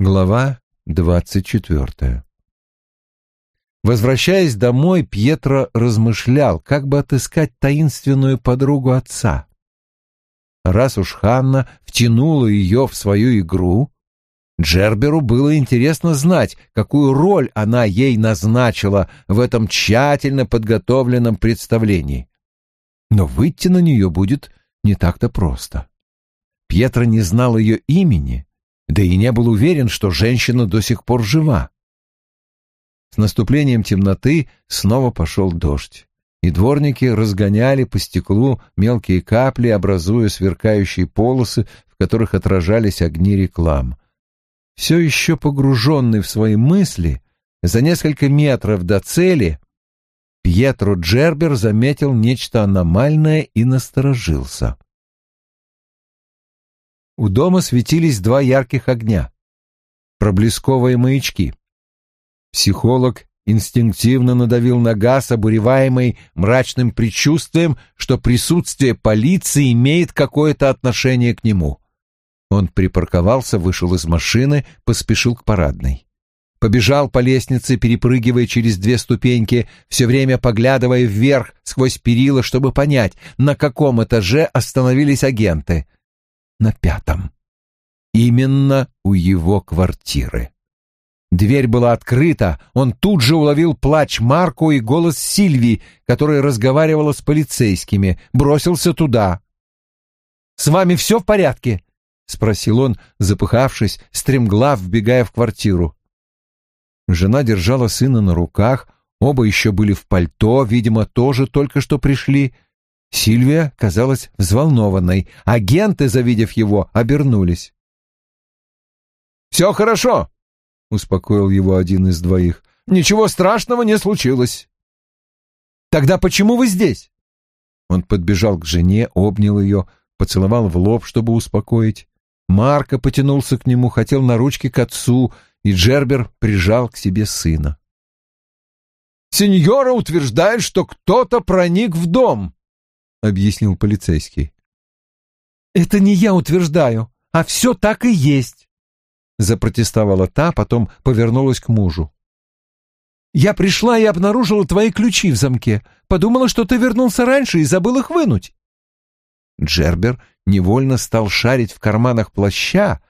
Глава двадцать четвертая Возвращаясь домой, Пьетро размышлял, как бы отыскать таинственную подругу отца. Раз уж Ханна втянула ее в свою игру, Джерберу было интересно знать, какую роль она ей назначила в этом тщательно подготовленном представлении. Но выйти на нее будет не так-то просто. Пьетро не знал ее имени, да и не был уверен, что женщина до сих пор жива. С наступлением темноты снова пошел дождь, и дворники разгоняли по стеклу мелкие капли, образуя сверкающие полосы, в которых отражались огни реклам. Все еще погруженный в свои мысли, за несколько метров до цели, Пьетро Джербер заметил нечто аномальное и насторожился. У дома светились два ярких огня. Проблесковые маячки. Психолог инстинктивно надавил на газ, обуреваемый мрачным предчувствием, что присутствие полиции имеет какое-то отношение к нему. Он припарковался, вышел из машины, поспешил к парадной. Побежал по лестнице, перепрыгивая через две ступеньки, все время поглядывая вверх сквозь перила, чтобы понять, на каком этаже остановились агенты — на пятом. Именно у его квартиры. Дверь была открыта, он тут же уловил плач Марко и голос Сильвии, которая разговаривала с полицейскими, бросился туда. «С вами все в порядке?» — спросил он, запыхавшись, стремглав, вбегая в квартиру. Жена держала сына на руках, оба еще были в пальто, видимо, тоже только что пришли — Сильвия казалась взволнованной. Агенты, завидев его, обернулись. «Все хорошо», — успокоил его один из двоих. «Ничего страшного не случилось». «Тогда почему вы здесь?» Он подбежал к жене, обнял ее, поцеловал в лоб, чтобы успокоить. Марко потянулся к нему, хотел на ручки к отцу, и Джербер прижал к себе сына. «Сеньора утверждает, что кто-то проник в дом», — объяснил полицейский. «Это не я утверждаю, а все так и есть», — запротестовала та, потом повернулась к мужу. «Я пришла и обнаружила твои ключи в замке. Подумала, что ты вернулся раньше и забыл их вынуть». Джербер невольно стал шарить в карманах плаща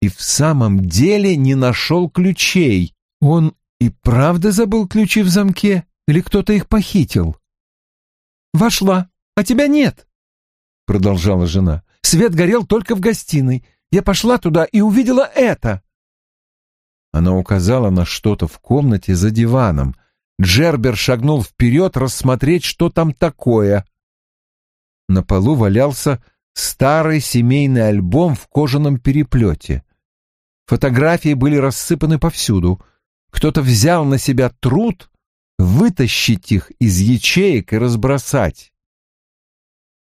и в самом деле не нашел ключей. Он и правда забыл ключи в замке или кто-то их похитил? «Вошла», а тебя нет», — продолжала жена. «Свет горел только в гостиной. Я пошла туда и увидела это». Она указала на что-то в комнате за диваном. Джербер шагнул вперед рассмотреть, что там такое. На полу валялся старый семейный альбом в кожаном переплете. Фотографии были рассыпаны повсюду. Кто-то взял на себя труд вытащить их из ячеек и разбросать.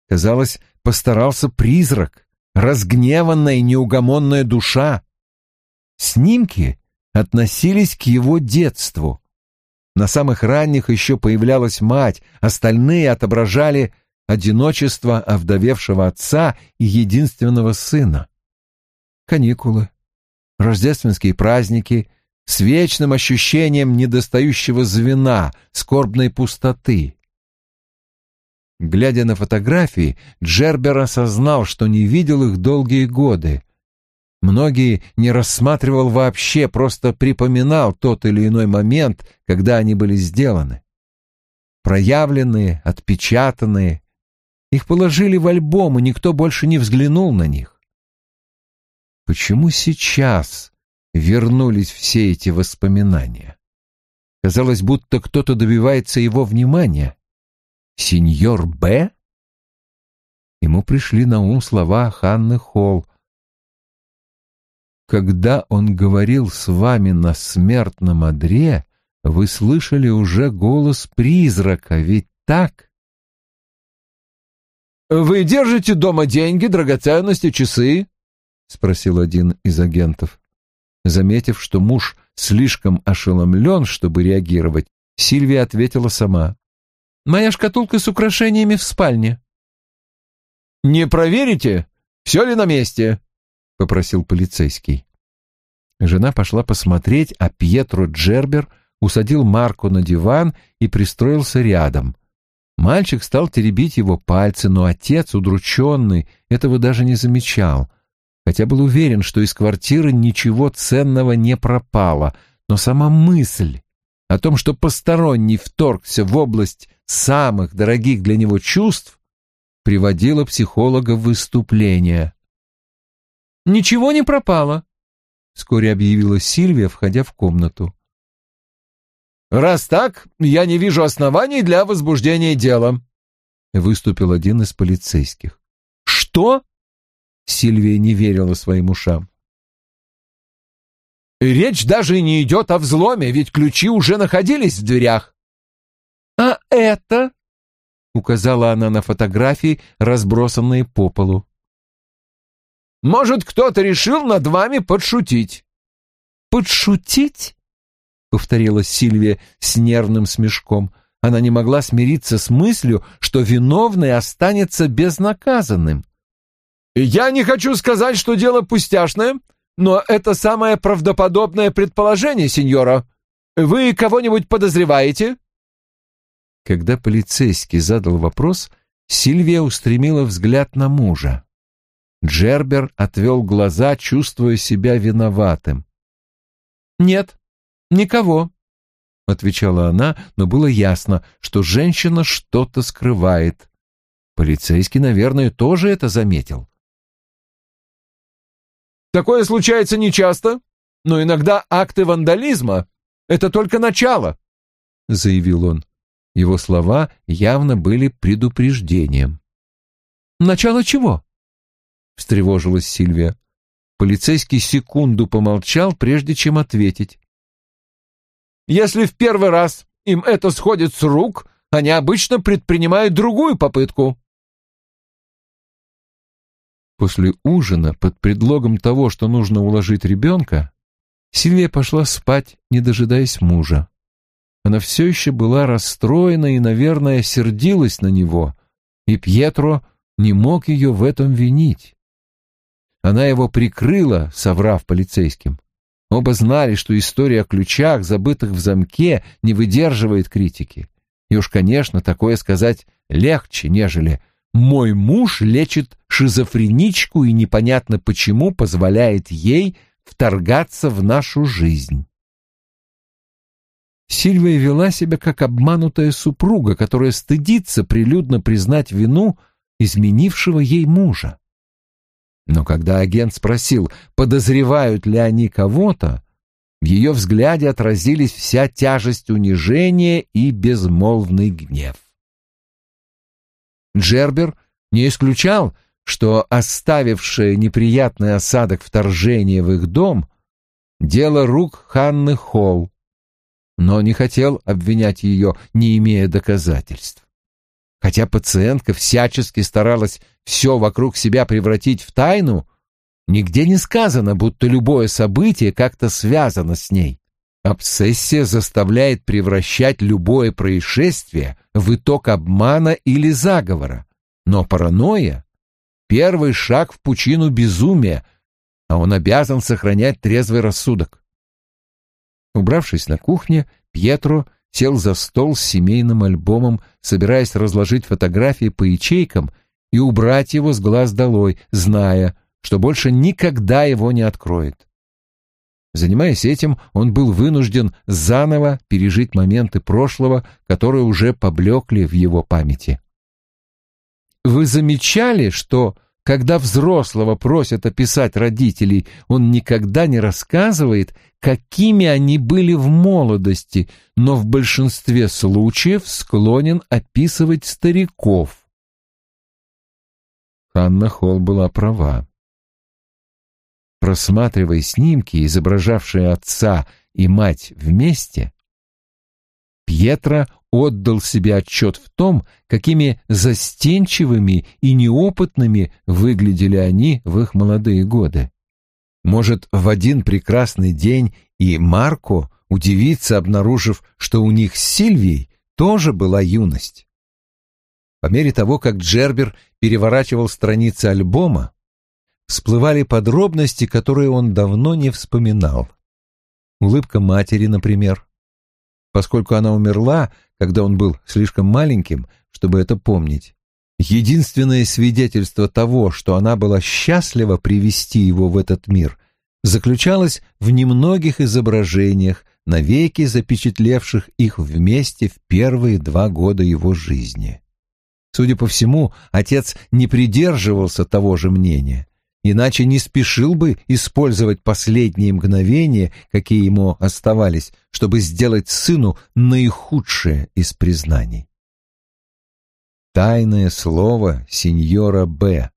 Казалось, постарался призрак, разгневанная неугомонная душа. Снимки относились к его детству. На самых ранних еще появлялась мать, остальные отображали одиночество овдовевшего отца и единственного сына. Каникулы, рождественские праздники с вечным ощущением недостающего звена, скорбной пустоты. Глядя на фотографии, Джербер осознал, что не видел их долгие годы. Многие не рассматривал вообще, просто припоминал тот или иной момент, когда они были сделаны. Проявленные, отпечатанные. Их положили в альбом, и никто больше не взглянул на них. Почему сейчас вернулись все эти воспоминания? Казалось, будто кто-то добивается его внимания. Сеньор Б? Ему пришли на ум слова Ханны Холл. Когда он говорил с вами на смертном одре, вы слышали уже голос призрака, ведь так? «Вы держите дома деньги, драгоценности, часы?» — спросил один из агентов. Заметив, что муж слишком ошеломлен, чтобы реагировать, Сильвия ответила сама. Моя шкатулка с украшениями в спальне». «Не проверите, все ли на месте?» — попросил полицейский. Жена пошла посмотреть, а Пьетро Джербер усадил Марко на диван и пристроился рядом. Мальчик стал теребить его пальцы, но отец, удрученный, этого даже не замечал, хотя был уверен, что из квартиры ничего ценного не пропало, но сама мысль о том, что посторонний вторгся в область самых дорогих для него чувств, приводила психолога в выступление. «Ничего не пропало», — вскоре объявила Сильвия, входя в комнату. «Раз так, я не вижу оснований для возбуждения дела», — выступил один из полицейских. «Что?» — Сильвия не верила своим ушам. «Речь даже не идет о взломе, ведь ключи уже находились в дверях». «А это?» — указала она на фотографии, разбросанные по полу. «Может, кто-то решил над вами подшутить». «Подшутить?» — повторила Сильвия с нервным смешком. Она не могла смириться с мыслью, что виновный останется безнаказанным. «Я не хочу сказать, что дело пустяшное, но это самое правдоподобное предположение, сеньора. Вы кого-нибудь подозреваете?» Когда полицейский задал вопрос, Сильвия устремила взгляд на мужа. Джербер отвел глаза, чувствуя себя виноватым. «Нет, никого», — отвечала она, но было ясно, что женщина что-то скрывает. Полицейский, наверное, тоже это заметил. «Такое случается нечасто, но иногда акты вандализма — это только начало», — заявил он. Его слова явно были предупреждением. «Начало чего?» — встревожилась Сильвия. Полицейский секунду помолчал, прежде чем ответить. «Если в первый раз им это сходит с рук, они обычно предпринимают другую попытку». После ужина, под предлогом того, что нужно уложить ребенка, Сильвия пошла спать, не дожидаясь мужа. Она все еще была расстроена и, наверное, сердилась на него, и Пьетро не мог ее в этом винить. Она его прикрыла, соврав полицейским. Оба знали, что история о ключах, забытых в замке, не выдерживает критики. И уж, конечно, такое сказать легче, нежели «мой муж лечит шизофреничку и непонятно почему позволяет ей вторгаться в нашу жизнь». Сильвия вела себя как обманутая супруга, которая стыдится прилюдно признать вину изменившего ей мужа. Но когда агент спросил, подозревают ли они кого-то, в ее взгляде отразились вся тяжесть унижения и безмолвный гнев. Джербер не исключал, что оставившее неприятный осадок вторжения в их дом — дело рук Ханны Холл, но не хотел обвинять ее, не имея доказательств. Хотя пациентка всячески старалась все вокруг себя превратить в тайну, нигде не сказано, будто любое событие как-то связано с ней. Обсессия заставляет превращать любое происшествие в итог обмана или заговора. Но паранойя — первый шаг в пучину безумия, а он обязан сохранять трезвый рассудок. Убравшись на кухне, Пьетро сел за стол с семейным альбомом, собираясь разложить фотографии по ячейкам и убрать его с глаз долой, зная, что больше никогда его не откроет. Занимаясь этим, он был вынужден заново пережить моменты прошлого, которые уже поблекли в его памяти. Вы замечали, что когда взрослого просят описать родителей, он никогда не рассказывает, какими они были в молодости, но в большинстве случаев склонен описывать стариков. Ханна Холл была права. Просматривая снимки, изображавшие отца и мать вместе, Пьетро отдал себе отчет в том, какими застенчивыми и неопытными выглядели они в их молодые годы. Может, в один прекрасный день и Марко удивится, обнаружив, что у них с Сильвией тоже была юность. По мере того, как Джербер переворачивал страницы альбома, всплывали подробности, которые он давно не вспоминал. Улыбка матери, например. Поскольку она умерла, когда он был слишком маленьким, чтобы это помнить, единственное свидетельство того, что она была счастлива привести его в этот мир, заключалось в немногих изображениях, навеки запечатлевших их вместе в первые два года его жизни. Судя по всему, отец не придерживался того же мнения, иначе не спешил бы использовать последние мгновения, какие ему оставались, чтобы сделать сыну наихудшее из признаний. Тайное слово сеньора Б.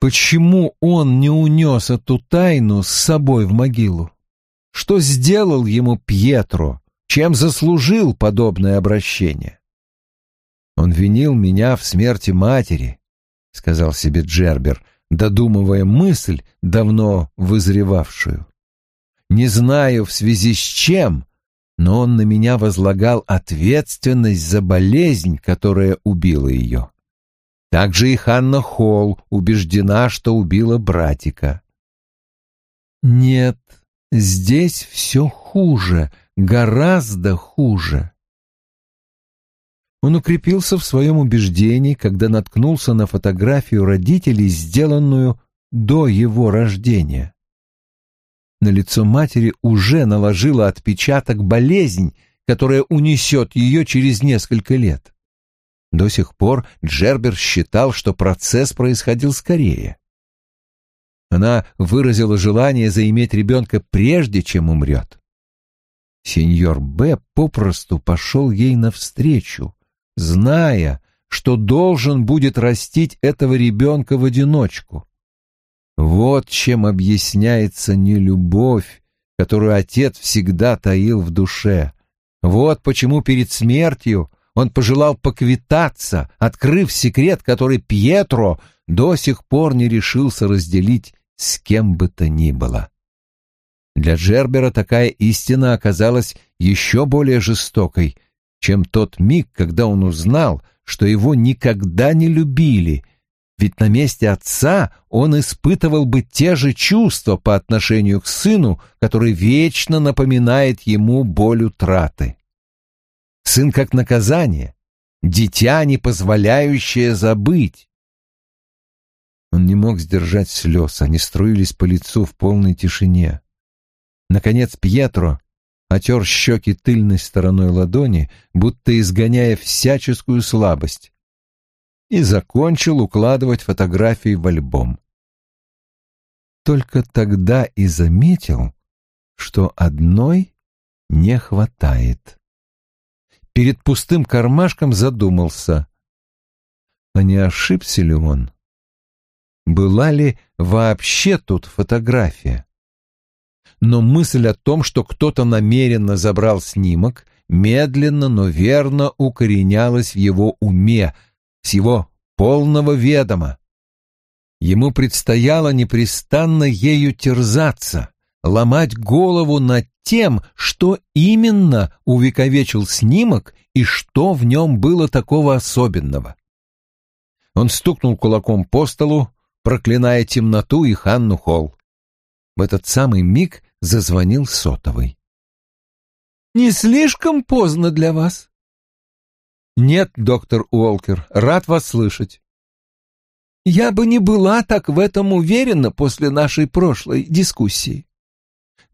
Почему он не унес эту тайну с собой в могилу? Что сделал ему Пьетро? Чем заслужил подобное обращение? Он винил меня в смерти матери, — сказал себе Джербер, додумывая мысль, давно вызревавшую. Не знаю, в связи с чем, но он на меня возлагал ответственность за болезнь, которая убила ее. Также и Ханна Холл убеждена, что убила братика. Нет, здесь все хуже, гораздо хуже. Он укрепился в своем убеждении, когда наткнулся на фотографию родителей, сделанную до его рождения. На лицо матери уже наложила отпечаток болезнь, которая унесет ее через несколько лет. До сих пор Джербер считал, что процесс происходил скорее. Она выразила желание заиметь ребенка прежде, чем умрет. Сеньор Б. попросту пошел ей навстречу, зная, что должен будет растить этого ребенка в одиночку. Вот чем объясняется нелюбовь, которую отец всегда таил в душе. Вот почему перед смертью он пожелал поквитаться, открыв секрет, который Пьетро до сих пор не решился разделить с кем бы то ни было. Для Джербера такая истина оказалась еще более жестокой, чем тот миг, когда он узнал, что его никогда не любили, ведь на месте отца он испытывал бы те же чувства по отношению к сыну, который вечно напоминает ему боль утраты. Сын как наказание, дитя, не позволяющее забыть. Он не мог сдержать слез, они струились по лицу в полной тишине. Наконец Пьетро отер щеки тыльной стороной ладони, будто изгоняя всяческую слабость, и закончил укладывать фотографии в альбом. Только тогда и заметил, что одной не хватает. Перед пустым кармашком задумался, а не ошибся ли он? Была ли вообще тут фотография? Но мысль о том, что кто-то намеренно забрал снимок, медленно, но верно укоренялась в его уме, с его полного ведома. Ему предстояло непрестанно ею терзаться, ломать голову над тем, что именно увековечил снимок и что в нем было такого особенного. Он стукнул кулаком по столу, проклиная темноту и Ханну Холл. В этот самый миг зазвонил сотовый. «Не слишком поздно для вас?» «Нет, доктор Уолкер, рад вас слышать». «Я бы не была так в этом уверена после нашей прошлой дискуссии».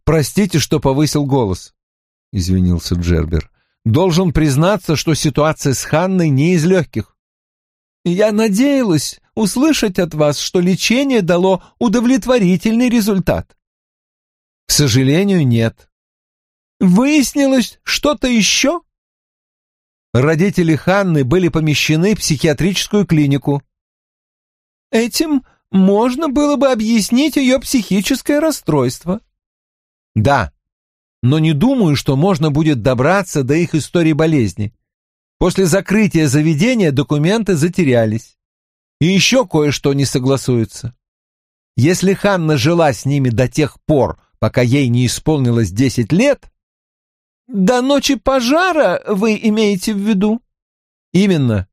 «Простите, что повысил голос», — извинился Джербер. «Должен признаться, что ситуация с Ханной не из легких». «Я надеялась услышать от вас, что лечение дало удовлетворительный результат». К сожалению, нет. Выяснилось что-то еще? Родители Ханны были помещены в психиатрическую клинику. Этим можно было бы объяснить ее психическое расстройство. Да, но не думаю, что можно будет добраться до их истории болезни. После закрытия заведения документы затерялись. И еще кое-что не согласуется. Если Ханна жила с ними до тех пор, пока ей не исполнилось десять лет? До ночи пожара вы имеете в виду? Именно.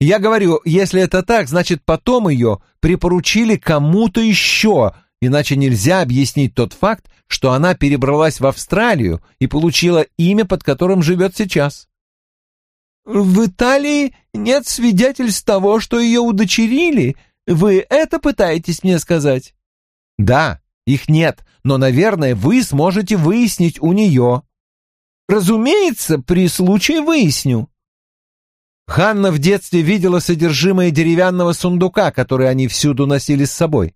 Я говорю, если это так, значит, потом ее припоручили кому-то еще, иначе нельзя объяснить тот факт, что она перебралась в Австралию и получила имя, под которым живет сейчас. В Италии нет свидетельств того, что ее удочерили. Вы это пытаетесь мне сказать? Да, их нет, но, наверное, вы сможете выяснить у нее. Разумеется, при случае выясню. Ханна в детстве видела содержимое деревянного сундука, который они всюду носили с собой.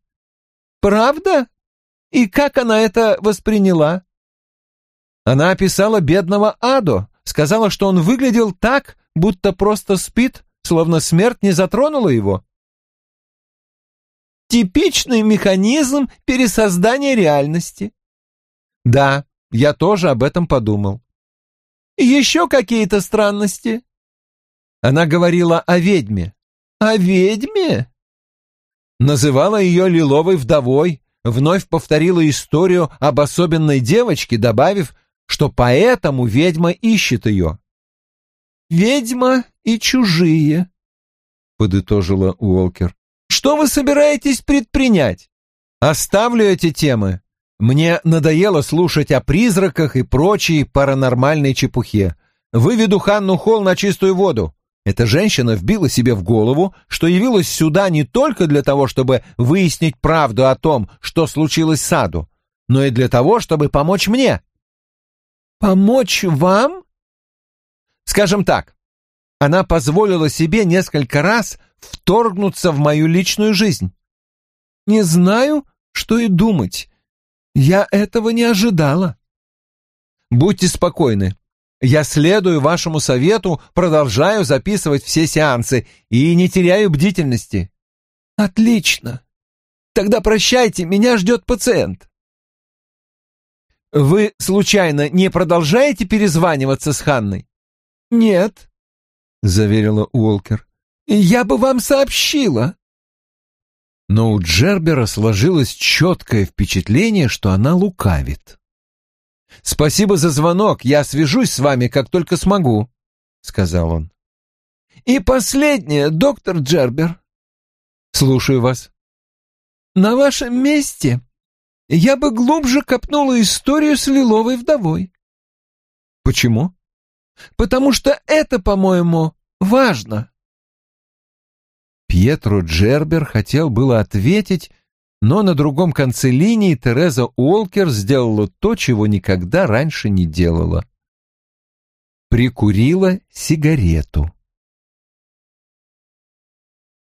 Правда? И как она это восприняла? Она описала бедного Адо, сказала, что он выглядел так, будто просто спит, словно смерть не затронула его. Типичный механизм пересоздания реальности. Да, я тоже об этом подумал. Еще какие-то странности? Она говорила о ведьме. О ведьме? Называла ее лиловой вдовой, вновь повторила историю об особенной девочке, добавив, что поэтому ведьма ищет ее. «Ведьма и чужие», — подытожила Уолкер. «Что вы собираетесь предпринять?» «Оставлю эти темы. Мне надоело слушать о призраках и прочей паранормальной чепухе. Выведу Ханну Холл на чистую воду. Эта женщина вбила себе в голову, что явилась сюда не только для того, чтобы выяснить правду о том, что случилось с Саду, но и для того, чтобы помочь мне. «Помочь вам?» Скажем так, она позволила себе несколько раз вторгнуться в мою личную жизнь. Не знаю, что и думать. Я этого не ожидала. Будьте спокойны. Я следую вашему совету, продолжаю записывать все сеансы и не теряю бдительности. Отлично. Тогда прощайте, меня ждет пациент. Вы, случайно, не продолжаете перезваниваться с Ханной? Нет, заверила Уолкер. Я бы вам сообщила. Но у Джербера сложилось четкое впечатление, что она лукавит. «Спасибо за звонок, я свяжусь с вами, как только смогу», — сказал он. «И последнее, доктор Джербер». «Слушаю вас». «На вашем месте я бы глубже копнула историю с Лиловой вдовой. Почему? Потому что это, по-моему, важно. Пьетро Джербер хотел было ответить, но на другом конце линии Тереза Уолкер сделала то, чего никогда раньше не делала. Прикурила сигарету.